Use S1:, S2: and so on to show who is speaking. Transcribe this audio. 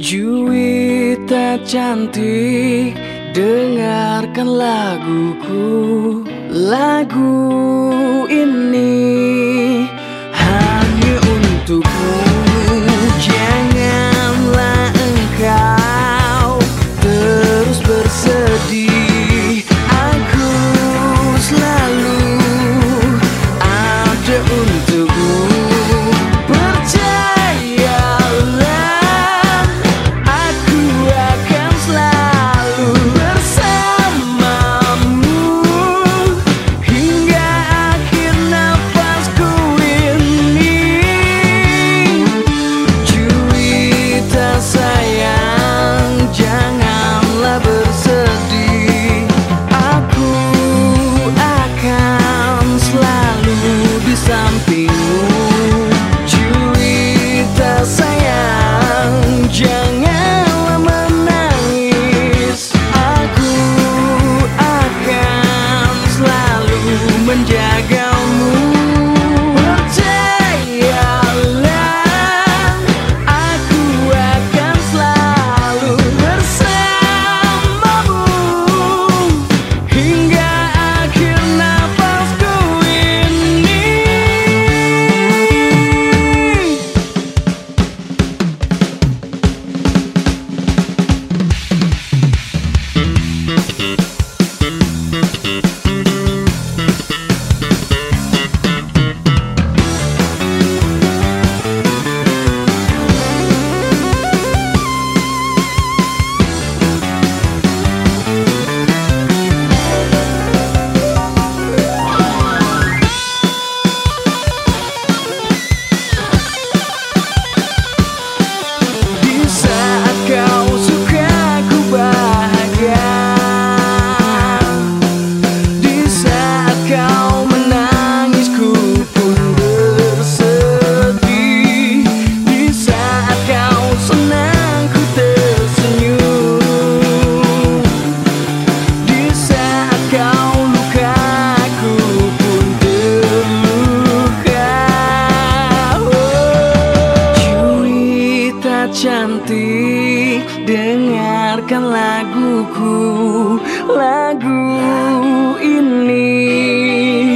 S1: Juwita cantik, dengarkan laguku. Lagu ini untukmu dengarkan laguku lagu ini.